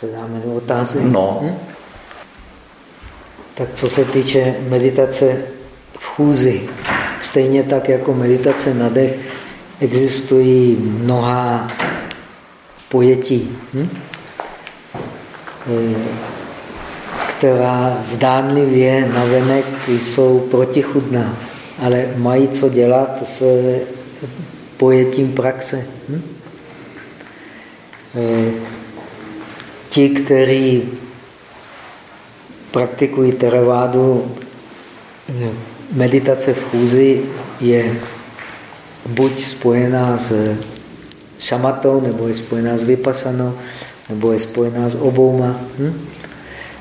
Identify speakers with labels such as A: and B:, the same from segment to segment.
A: se dáme do otázky.
B: No. Hm?
A: Tak co se týče meditace v chůzi, stejně tak jako meditace na dech, existují mnoha pojetí, hm? E, která zdánlivě navenek jsou protichudná, ale mají co dělat s pojetím praxe. Hm? Ti, kteří praktikují teravádu, meditace v chůzi je buď spojená s šamatou, nebo je spojená s vypasanou, nebo je spojená s obouma. Hm?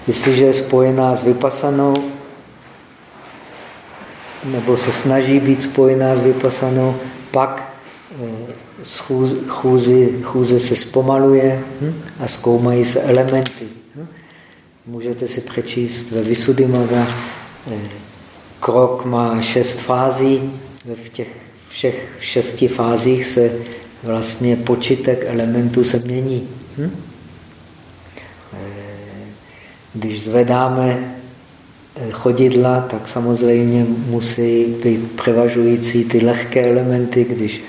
A: Jestliže je spojená s vypasanou, nebo se snaží být spojená s vypasanou, pak chůzi, chůze se zpomaluje hm? a zkoumají se elementy. Hm? Můžete si přečíst ve Visuddhimagga, eh, krok má šest fází, v těch všech šesti fázích se vlastně počítek elementů se mění. Hm? Eh, když zvedáme eh, chodidla, tak samozřejmě musí být převažující ty lehké elementy. Když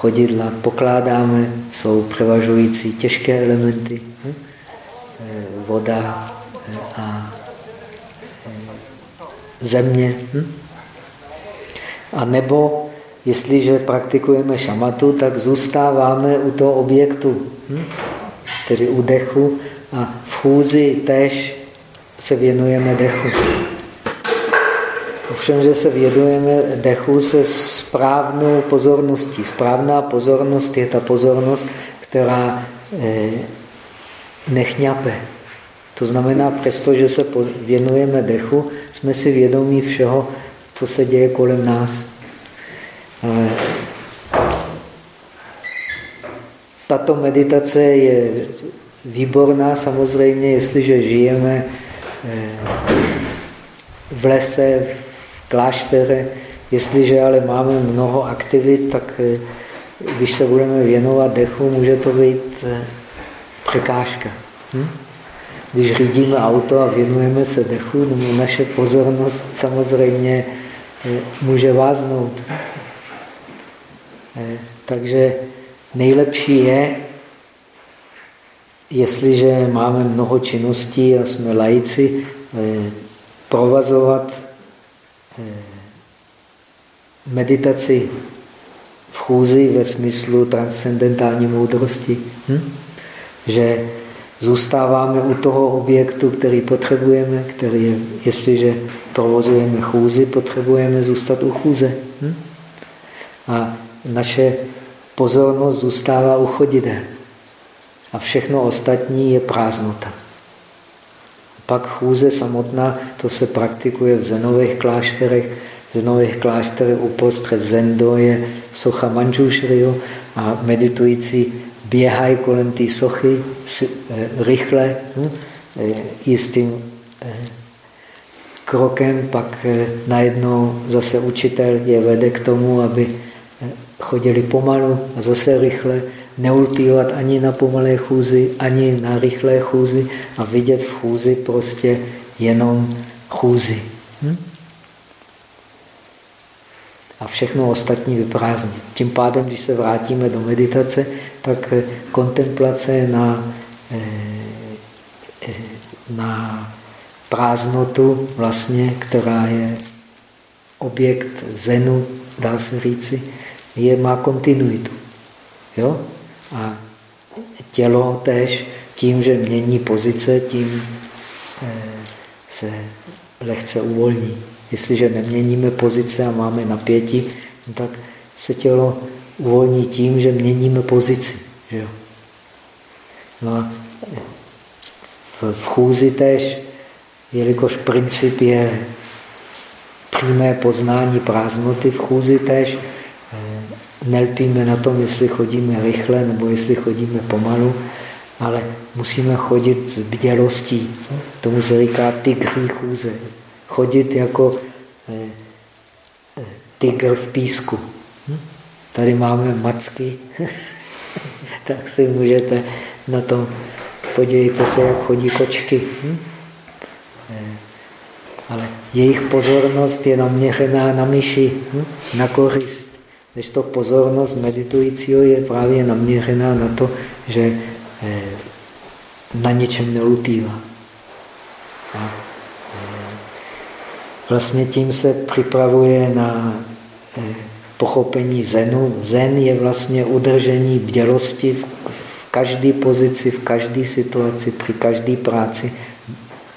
A: chodidla pokládáme, jsou převažující těžké elementy. Hm? Voda a země. Hm? A nebo jestliže praktikujeme šamatu, tak zůstáváme u toho objektu, hm? tedy u dechu a v chůzi tež se věnujeme dechu. Ovšem, že se věnujeme dechu se správnou pozorností. Správná pozornost je ta pozornost, která eh, nechňape. To znamená, přestože se věnujeme dechu, jsme si vědomí všeho, co se děje kolem nás. Tato meditace je výborná samozřejmě, jestliže žijeme eh, v lese, kláštere, jestliže ale máme mnoho aktivit, tak eh, když se budeme věnovat dechu, může to být eh, překážka. Hm? Když řídíme auto a věnujeme se dechu, no naše pozornost samozřejmě může váznout. Eh, takže nejlepší je, jestliže máme mnoho činností a jsme laici, eh, provazovat eh, meditaci v chůzi ve smyslu transcendentální moudrosti. Hm? Že zůstáváme u toho objektu, který potřebujeme, který je, jestliže provozujeme chůzi, potřebujeme zůstat u chůze. Hm? A naše pozornost zůstává u chodidel. A všechno ostatní je prázdnota. Pak chůze samotná, to se praktikuje v zenových klášterech. V zenových klášterech uprostřed zendo je socha Manjushriyo a meditující běhají kolem té sochy eh, rychle, hm, eh, jistým eh, krokem, pak najednou zase učitel je vede k tomu, aby chodili pomalu a zase rychle, neulpívat ani na pomalé chůzi, ani na rychlé chůzi a vidět v chůzi prostě jenom chůzi. Hm? A všechno ostatní vyprázdní. Tím pádem, když se vrátíme do meditace, tak eh, kontemplace na, eh, eh, na prázdnotu, vlastně, která je objekt zenu, dá se říci, je, má kontinuitu. Jo? A tělo tež tím, že mění pozice, tím eh, se lehce uvolní. Jestliže neměníme pozice a máme napětí, tak se tělo uvolní tím, že měníme pozici. Že jo? No a v chůzi tež, jelikož princip je přímé poznání prázdnoty v chůzi tež, nelpíme na tom, jestli chodíme rychle nebo jestli chodíme pomalu, ale musíme chodit s bdělostí. Tomu se říká tygří chůze. Chodit jako eh, eh, tygr v písku. Hm? Tady máme macky, tak si můžete na tom podívejte se, jak chodí kočky. Hm? Eh, ale jejich pozornost je naměřená na myši, hm? na korist. Když to pozornost meditujícího je právě naměřená na to, že eh, na něčem neulpívá. A eh, vlastně tím se připravuje na pochopení zenu. Zen je vlastně udržení bdělosti v každé pozici, v každé situaci, při každé práci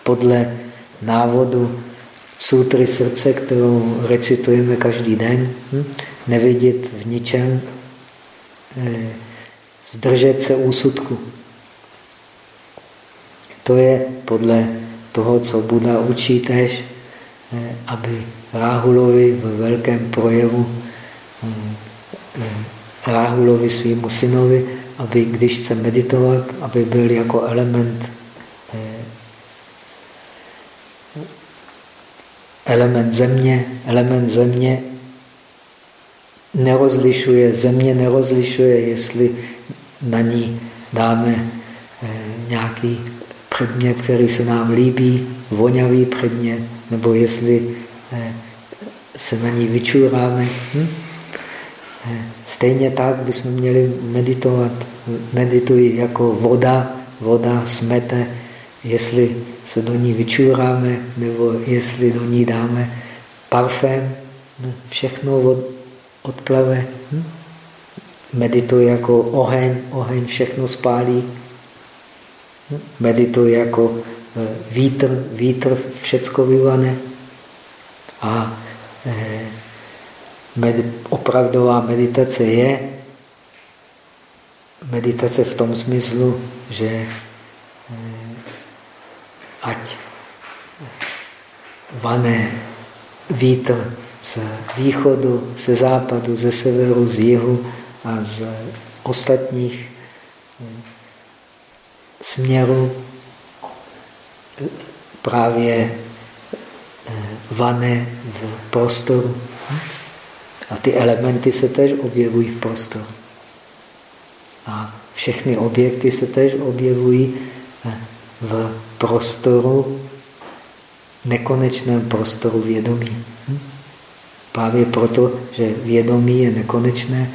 A: podle návodu sutry srdce, kterou recitujeme každý den. Hm? Nevidět v ničem, eh, zdržet se úsudku. To je podle toho, co Buda učí tež, eh, aby Ráhulovi v velkém projevu hm, Ráhulovi svýmu synovi aby když chce meditovat, aby byl jako element eh, element země. Element země nerozlišuje, země nerozlišuje, jestli na ní dáme eh, nějaký předmět, který se nám líbí, vonavý předmět, nebo jestli eh, se na ní vyčuráme. Hm? Stejně tak bychom měli meditovat. Medituji jako voda. Voda smete, jestli se do ní vyčuráme, nebo jestli do ní dáme parfém. No, všechno odplave. Hm? Medituji jako oheň. Oheň všechno spálí. Hm? Medituji jako e, vítr. Vítr všecko vyvane. A eh, med, opravdová meditace je meditace v tom smyslu, že eh, ať vané vítr z východu, ze západu, ze severu, z jihu a z ostatních eh, směrů právě eh, vané v prostoru. A ty elementy se tež objevují v prostoru. A všechny objekty se tež objevují eh, v prostoru, nekonečném prostoru vědomí. Hm? Právě proto, že vědomí je nekonečné,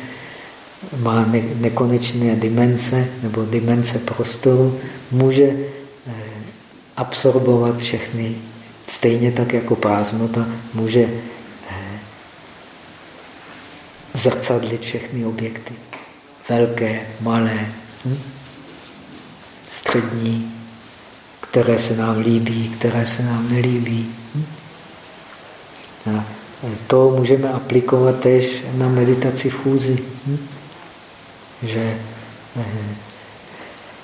A: má ne nekonečné dimenze nebo dimenze prostoru, může eh, absorbovat všechny. Stejně tak jako prázdnota může zrcadlit všechny objekty. Velké, malé, hm? střední, které se nám líbí, které se nám nelíbí. Hm? To můžeme aplikovat tež na meditaci v chůzi. Hm? Že eh,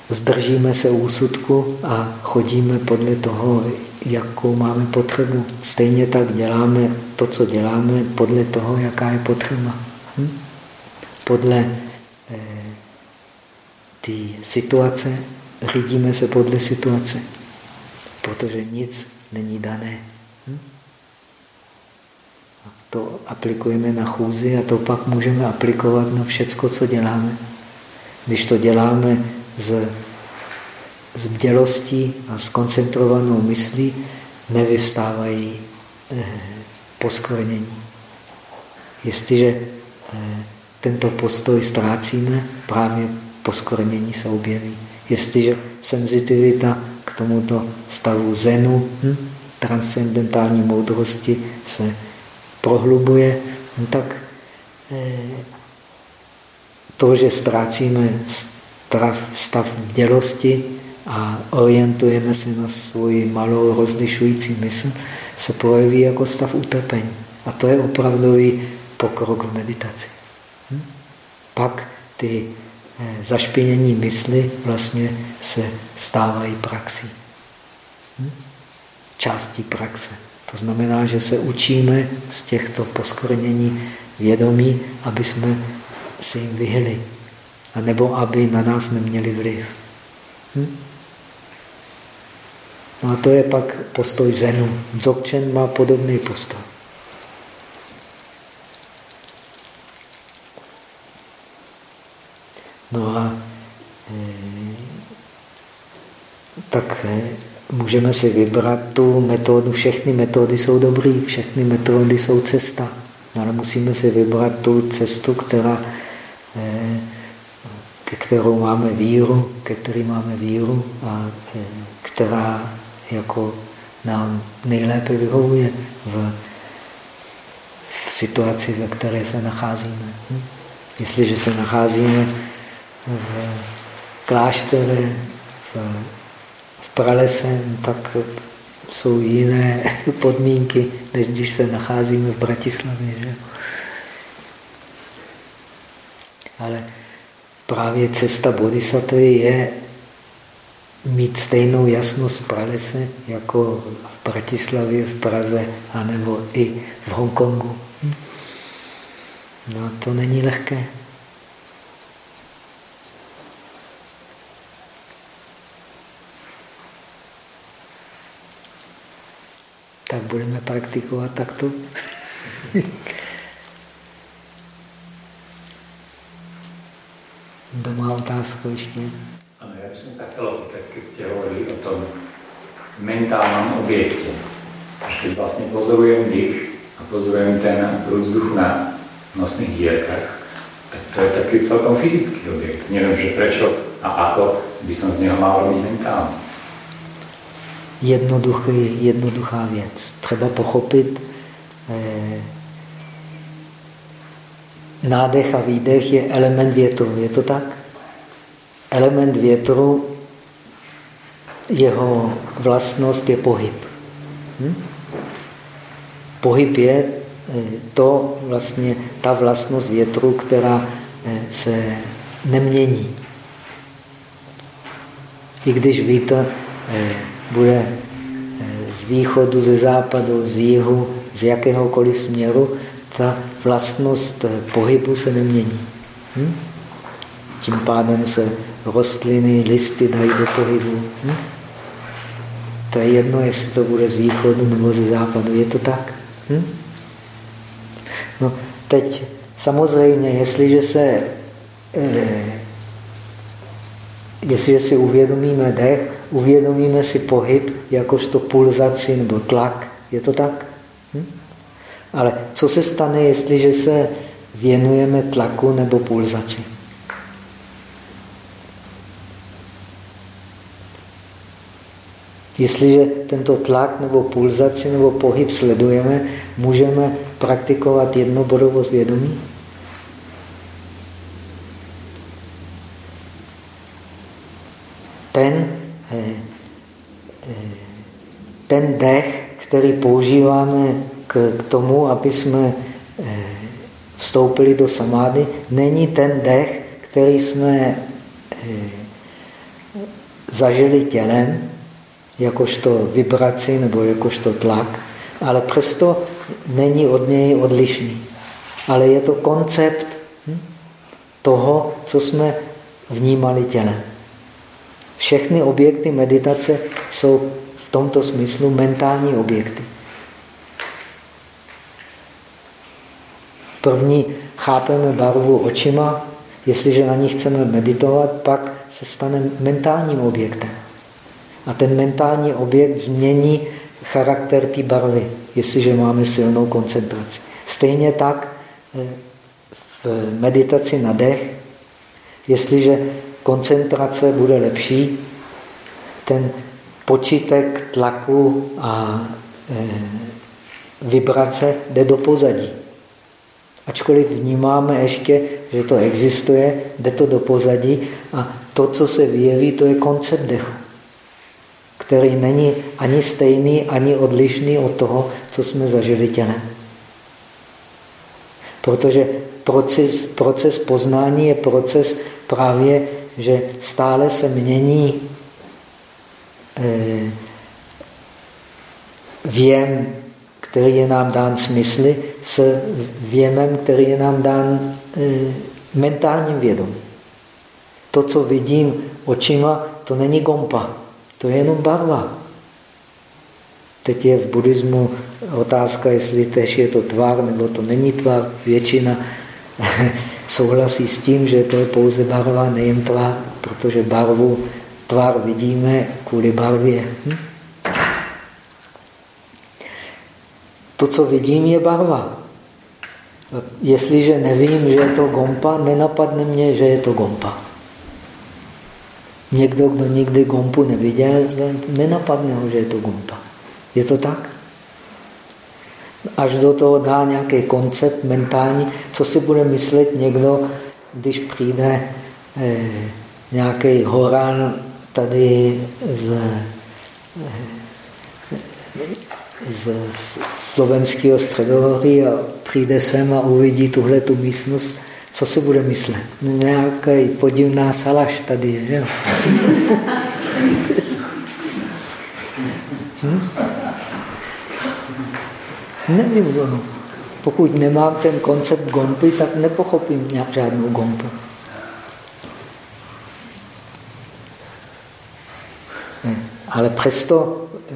A: zdržíme se úsudku a chodíme podle toho, jakou máme potřebu. Stejně tak děláme to, co děláme, podle toho, jaká je potřeba. Hm? Podle eh, ty situace řídíme se podle situace, protože nic není dané. To aplikujeme na chůzi a to pak můžeme aplikovat na všecko, co děláme. Když to děláme z, z bdělostí a s koncentrovanou myslí, nevyvstávají eh, poskvrnění. Jestliže tento postoj ztrácíme, právě poskornění se objeví. Jestliže senzitivita k tomuto stavu zenu, hm, transcendentální moudrosti se prohlubuje, tak eh, to, že ztrácíme stav, stav dělosti a orientujeme se na svoji malou rozlišující mysl, se projeví jako stav utrpení. A to je opravdový pokrok v meditaci. Hm? Pak ty eh, zašpinění mysli vlastně se stávají praxí. Hm? Částí praxe. To znamená, že se učíme z těchto poskornění vědomí, aby jsme si jim vyhli. A nebo aby na nás neměli vliv. Hm? No a to je pak postoj Zenu. Dzogchen má podobný postoj. No a e, tak eh, můžeme si vybrat tu metodu. Všechny metody jsou dobré, všechny metody jsou cesta. Ale musíme si vybrat tu cestu, která, eh, ke kterou máme víru, ke který máme víru a která jako nám nejlépe vyhovuje v, v situaci, ve které se nacházíme. Jestliže se nacházíme v kláštere, v, v pralese, tak jsou jiné podmínky, než když se nacházíme v Bratislavě. Že? Ale právě cesta bodhisattvy je mít stejnou jasnost v pralese jako v Bratislavě, v Praze, anebo i v Hongkongu. No to není lehké. Budeme praktikovat takto. Doma otázku ještě.
B: Ano, já bych se chtěl když jste hovorili o tom mentálním objekte. Až když vlastně pozorujeme dých a pozorujeme ten vzduchu na nosných dierkách, tak to je taký celkom fyzický objekt. Nevím, že prečo a ako by som z něho mal robiť mentálně.
A: Jednoduchý, jednoduchá věc. Třeba pochopit, eh, nádech a výdech je element větru. Je to tak? Element větru, jeho vlastnost je pohyb. Hm? Pohyb je eh, to vlastně ta vlastnost větru, která eh, se nemění. I když vítr eh, bude z východu, ze západu, z jihu, z jakéhokoliv směru, ta vlastnost pohybu se nemění. Hm? Tím pádem se rostliny, listy dají do pohybu. Hm? To je jedno, jestli to bude z východu nebo ze západu. Je to tak? Hm? No, teď samozřejmě, jestliže se eh, jestliže si uvědomíme dech, uvědomíme si pohyb jakožto pulzaci nebo tlak. Je to tak? Hm? Ale co se stane, jestliže se věnujeme tlaku nebo pulzaci? Jestliže tento tlak nebo pulzaci nebo pohyb sledujeme, můžeme praktikovat jednobodovost vědomí? Ten, eh, eh, ten dech, který používáme k, tomu, aby jsme eh, vstoupili do samády, není ten dech, který jsme zažili tělem, jakožto vibraci nebo jakožto tlak, ale přesto není od něj odlišný. Ale je to koncept hm, toho, co jsme vnímali tělem. Všechny objekty meditace jsou v tomto smyslu mentální objekty. První chápeme barvu očima, jestliže na ní chceme meditovat, pak se stane mentálním objektem. A ten mentální objekt změní charakter té barvy, jestliže máme silnou koncentraci. Stejně tak eh, v meditaci na dech, jestliže koncentrace bude lepší, ten počítek tlaku a e, vibrace jde do pozadí. Ačkoliv vnímáme ještě, že to existuje, jde to do pozadí a to, co se vyjeví, to je koncept dechu který není ani stejný, ani odlišný od toho, co jsme zažili tělem. Protože proces, proces poznání je proces právě, že stále se mění eh, věm, který je nám dán smysly, s věmem, který je nám dán eh, mentálním vědomím. To, co vidím očima, to není gompa. To je jenom barva. Teď je v buddhismu otázka, jestli tež je to tvar, nebo to není tvar. Většina souhlasí s tím, že to je pouze barva, nejen tvar, protože barvu tvar vidíme kvůli barvě. Hm? To, co vidím, je barva. Jestliže nevím, že je to gompa, nenapadne mě, že je to gompa. Někdo, kdo nikdy gompu neviděl, nenapadne ho, že je to gompa. Je to tak? Až do toho dá nějaký koncept mentální, co si bude myslet někdo, když přijde eh, nějaký horán tady z, eh, z slovenského středohoří a přijde sem a uvidí tuhle tu místnost, co si bude myslet? Nějaký podivná salaš tady je, že hm? Nevím, no. pokud nemám ten koncept gompy, tak nepochopím žádnou gompu. Ale přesto eh,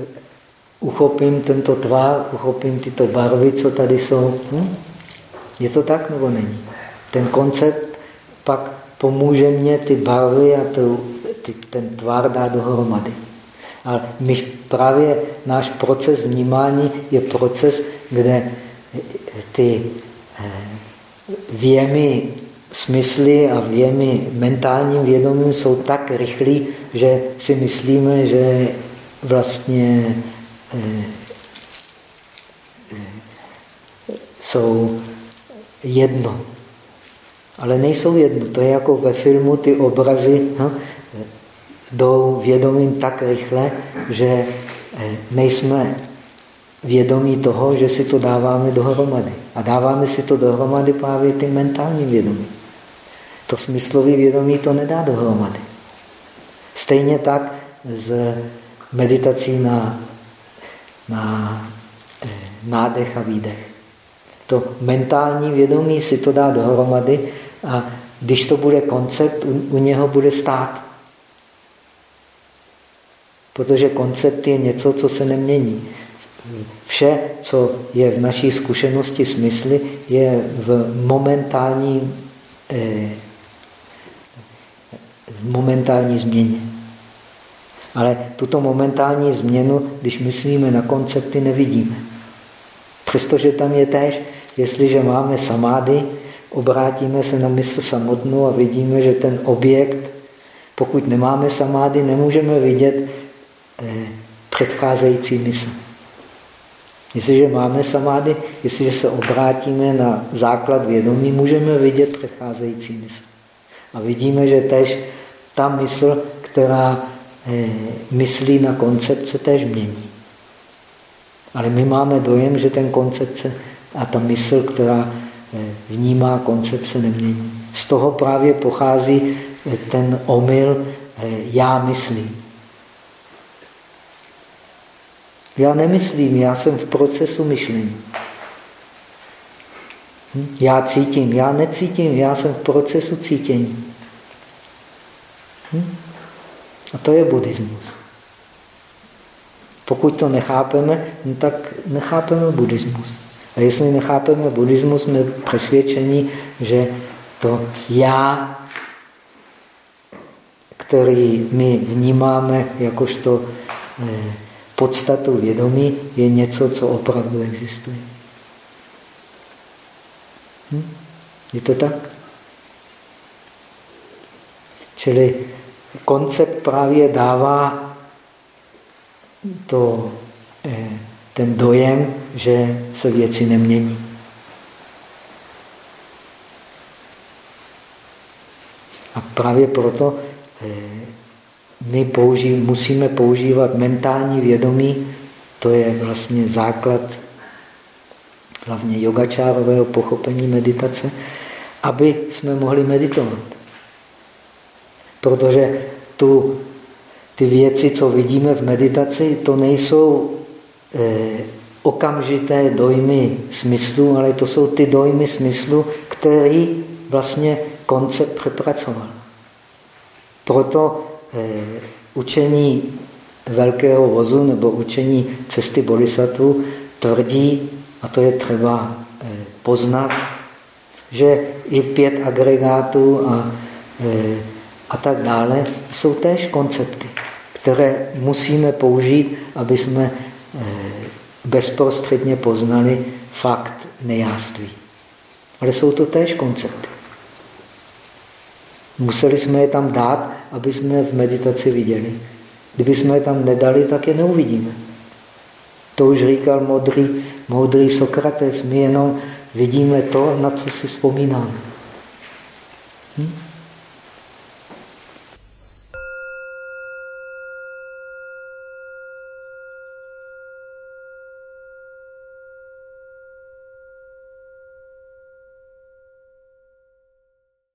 A: uchopím tento tvár, uchopím tyto barvy, co tady jsou. Hm? Je to tak nebo není? Ten koncept pak pomůže mě ty barvy a tu, ty, ten tvar dát dohromady. Ale my právě náš proces vnímání je proces, kde ty eh, věmy smysly a věmy mentálním vědomím jsou tak rychlí, že si myslíme, že vlastně eh, eh, jsou jedno. Ale nejsou jedno. To je jako ve filmu ty obrazy no, jdou vědomím tak rychle, že nejsme vědomí toho, že si to dáváme dohromady. A dáváme si to dohromady právě tím mentálním vědomím. To smyslové vědomí to nedá dohromady. Stejně tak z meditací na, na eh, nádech a výdech. To mentální vědomí si to dá dohromady a když to bude koncept, u, u něho bude stát. Protože koncept je něco, co se nemění. Vše, co je v naší zkušenosti smysly, je v momentální, eh, v momentální změně. Ale tuto momentální změnu, když myslíme na koncepty, nevidíme. Přestože tam je též, jestliže máme samády, obrátíme se na mysl samotnou a vidíme, že ten objekt, pokud nemáme samády, nemůžeme vidět eh, předcházející mysl. Jestliže máme samády, jestliže se obrátíme na základ vědomí, můžeme vidět přecházející mysl. A vidíme, že tež ta mysl, která eh, myslí na koncepce, tež mění. Ale my máme dojem, že ten koncepce a ta mysl, která eh, vnímá koncepce, nemění. Z toho právě pochází eh, ten omyl já myslím. Já nemyslím, já jsem v procesu myšlení. Hm? Já cítím, já necítím, já jsem v procesu cítění. Hm? A to je buddhismus. Pokud to nechápeme, no tak nechápeme buddhismus. A jestli nechápeme buddhismus, jsme přesvědčeni, že to já, který my vnímáme jakožto eh, podstatou vědomí je něco, co opravdu existuje. Hm? Je to tak? Čili koncept právě dává to, eh, ten dojem, že se věci nemění. A právě proto eh, my použí, musíme používat mentální vědomí, to je vlastně základ hlavně yogačárového pochopení meditace, aby jsme mohli meditovat. Protože tu, ty věci, co vidíme v meditaci, to nejsou eh, okamžité dojmy smyslu, ale to jsou ty dojmy smyslu, který vlastně koncept přepracoval. Proto učení velkého vozu nebo učení cesty bodhisattva tvrdí, a to je třeba eh, poznat, že i pět agregátů a eh, a tak dále, jsou též koncepty, které musíme použít, aby jsme eh, bezprostředně poznali fakt nejáství. Ale jsou to též koncepty. Museli jsme je tam dát, aby jsme v meditaci viděli. Kdyby jsme je tam nedali, tak je neuvidíme. To už říkal modrý, moudrý Sokrates. My jenom vidíme to, na co si vzpomínáme. Hm?